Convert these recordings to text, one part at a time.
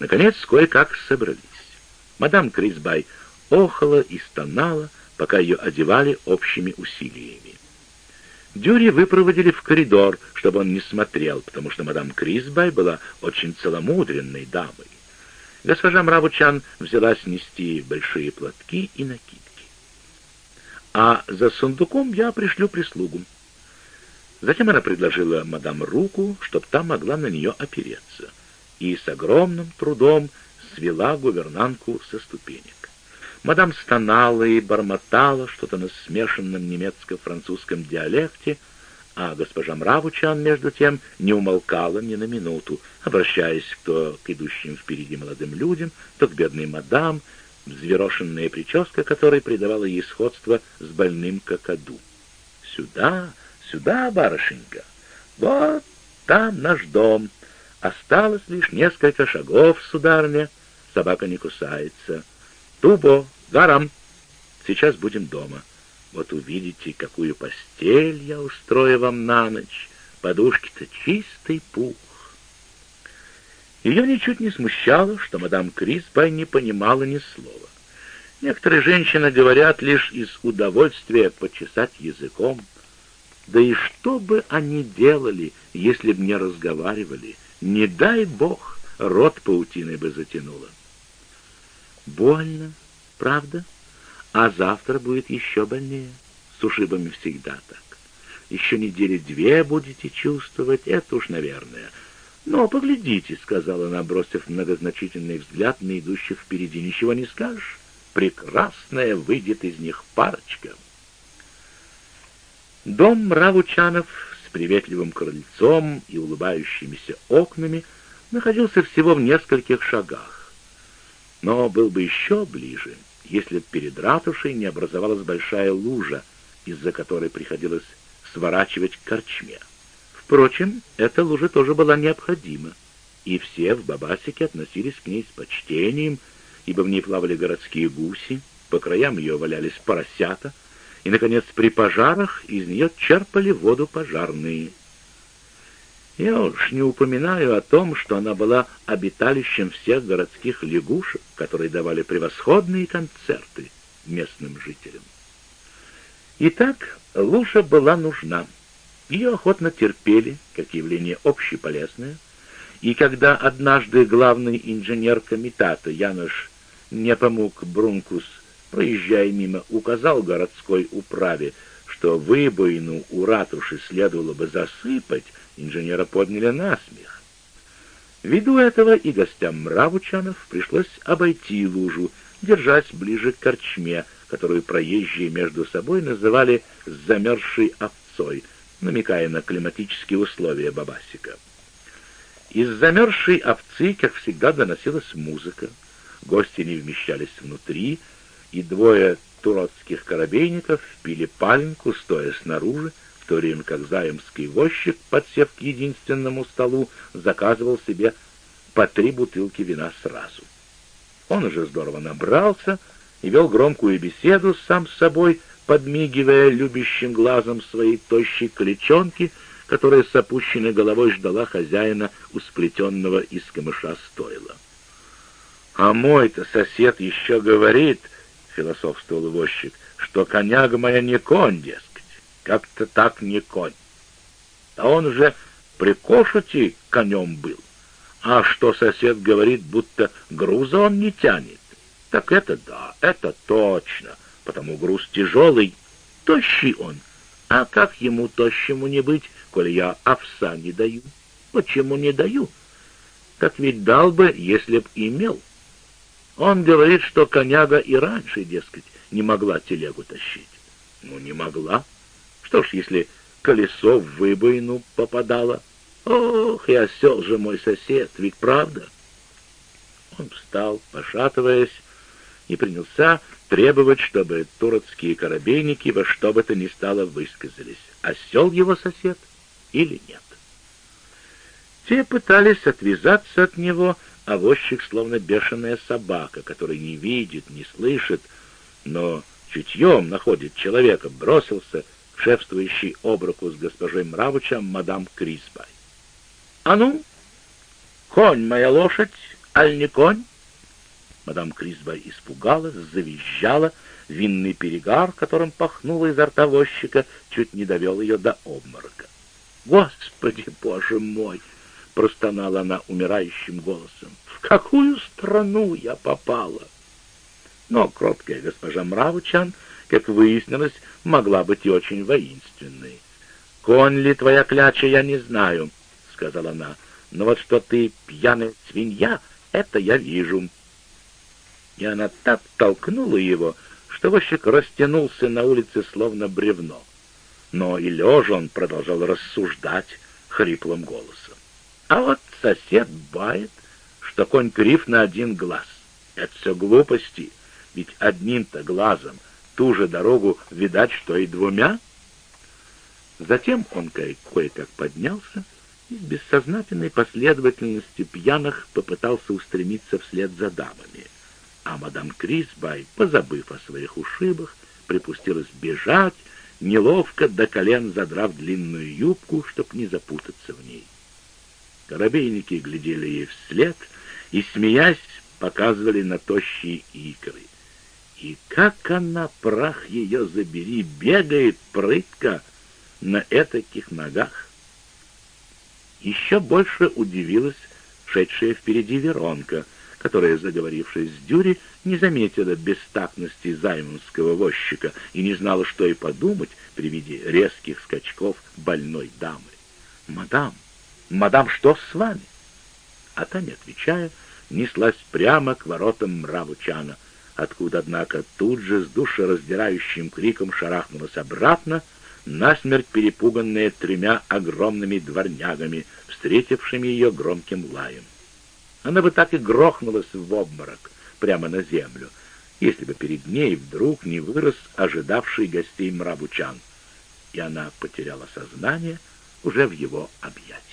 Наконец, кое-как собрались. Мадам Крисбай охала и стонала, пока ее одевали общими усилиями. Дюри выпроводили в коридор, чтобы он не смотрел, потому что мадам Крисбай была очень целомудренной дамой. Госпожа Мравучан взялась нести большие платки и накидки. А за сундуком я пришлю прислугу. Затем она предложила мадам руку, чтобы та могла на нее опереться, и с огромным трудом свела гувернантку со ступенек. Мадам стонала и бормотала что-то на смешанном немецко-французском диалекте, а госпожа Мравучан, между тем, не умолкала ни на минуту, обращаясь то к идущим впереди молодым людям, то к бедной мадам, взъерошенная прическа которой придавала ей сходство с больным какаду. «Сюда, сюда, барышенька! Вот там наш дом. Осталось лишь несколько шагов, сударыня. Собака не кусается. Тубо, гарам. Сейчас будем дома. Вот увидите, какую постель я устрою вам на ночь. Подушки-то чистый пух. Ее ничуть не смущало, что мадам Крисбай не понимала ни слова. Некоторые женщины говорят лишь из удовольствия почесать языком. Да и что бы они делали, если б не разговаривали? Не дай бог, рот паутиной бы затянуло. Больно, правда? А завтра будет еще больнее. С ушибами всегда так. Еще недели две будете чувствовать, это уж, наверное. Но поглядите, — сказала она, бросив многозначительный взгляд на идущих впереди. Ничего не скажешь? Прекрасная выйдет из них парочка. Дом Мравучанов с приветливым крыльцом и улыбающимися окнами находился всего в нескольких шагах. Но был бы еще ближе — если перед ратушей не образовалась большая лужа, из-за которой приходилось сворачивать к корчме. Впрочем, эта лужа тоже была необходима, и все в Бабасике относились к ней с почтением, ибо в ней плавали городские гуси, по краям ее валялись поросята, и, наконец, при пожарах из нее черпали воду пожарные. Я уж не упоминаю о том, что она была обиталищем всех городских лягушек, которые давали превосходные концерты местным жителям. Итак, лужа была нужна. Ее охотно терпели, как явление общеполезное, и когда однажды главный инженер комитета Янош Непомук Брункус, проезжая мимо, указал городской управе, что выбоину у ратуши следовало бы засыпать, инженера подняли на смех. Ввиду этого и гостям Мравучанов пришлось обойти лужу, держась ближе к корчме, которую проезжие между собой называли «замерзшей овцой», намекая на климатические условия Бабасика. Из замерзшей овцы, как всегда, доносилась музыка. Гости не вмещались внутри, и двое туротских корабейников пили паленку, стоя снаружи, то время как заемский возчик, подсев к единственному столу, заказывал себе по три бутылки вина сразу. Он уже здорово набрался и вел громкую беседу сам с собой, подмигивая любящим глазом своей тощей клечонки, которая с опущенной головой ждала хозяина у сплетенного из камыша стойла. «А мой-то сосед еще говорит, — философствовал возчик, — что коняга моя не конь, дескать как-то так не конь. А он же при кошуте конем был. А что сосед говорит, будто груза он не тянет? Так это да, это точно, потому груз тяжелый, тощий он. А как ему тощему не быть, коли я овса не даю? Почему не даю? Так ведь дал бы, если б имел. Он говорит, что коняга и раньше, дескать, не могла телегу тащить. Ну, не могла. Что ж, если колесо в выбоину попадало? Ох, и осел же мой сосед, ведь правда? Он встал, пошатываясь, и принялся требовать, чтобы турецкие корабейники во что бы то ни стало высказались, осел его сосед или нет. Те пытались отвязаться от него, а возчик, словно бешеная собака, который не видит, не слышит, но чутьем находит человека, бросился шефствующий об руку с госпожой Мравычем мадам Крисбай. «А ну, конь моя лошадь, аль не конь?» Мадам Крисбай испугалась, завизжала, винный перегар, которым пахнуло изо рта возчика, чуть не довел ее до обморока. «Господи, боже мой!» — простонала она умирающим голосом. «В какую страну я попала?» Но кроткая госпожа Мравучан, как выяснилось, могла быть и очень воинственной. «Конь ли твоя кляча, я не знаю», — сказала она, — «но вот что ты пьяная свинья, это я вижу». И она так толкнула его, что возчик растянулся на улице словно бревно. Но и лежа он продолжал рассуждать хриплым голосом. А вот сосед бает, что конь крив на один глаз. Это все глупости, ведь одним-то глазом ту же дорогу видать, что и двумя. Затем он кое-как поднялся и с бессознательной последовательностью пьяных попытался устремиться вслед за дамами. А мадам Крисбай, позабыв о своих ушибах, припустилась бежать, неловко до колен задрав длинную юбку, чтоб не запутаться в ней. Коробейники глядели ей вслед и, смеясь, показывали на тощие икры. И как она, прах ее забери, бегает прытко на этаких ногах. Еще больше удивилась шедшая впереди Веронка, которая, заговорившись с Дюри, не заметила бестактности займанского возчика и не знала, что и подумать при виде резких скачков больной дамы. «Мадам, мадам, что с вами?» А та, не отвечая, неслась прямо к воротам Мравучана — откуда, однако, тут же с душераздирающим криком шарахнулась обратно, насмерть перепуганная тремя огромными дворнягами, встретившими ее громким лаем. Она бы так и грохнулась в обморок прямо на землю, если бы перед ней вдруг не вырос ожидавший гостей мрабучан, и она потеряла сознание уже в его объятиях.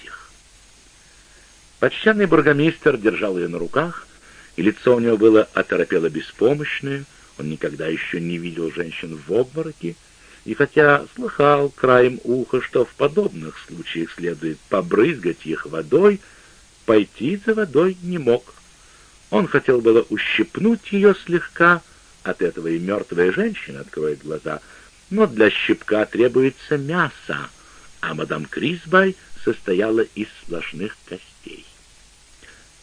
Почтенный бургомистр держал ее на руках, и лицо у него было оторопело беспомощное, он никогда еще не видел женщин в обмороке, и хотя слыхал краем уха, что в подобных случаях следует побрызгать их водой, пойти за водой не мог. Он хотел было ущипнуть ее слегка, от этого и мертвая женщина откроет глаза, но для щипка требуется мясо, а мадам Крисбай состояла из сплошных костей.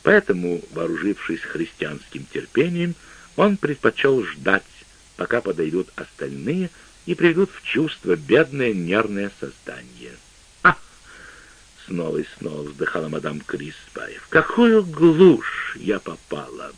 Поэтому, вооружившись христианским терпением, он предпочел ждать, пока подойдут остальные и приведут в чувство бедное нервное создание. «А!» — снова и снова вздыхала мадам Криспай. «В какую глушь я попала!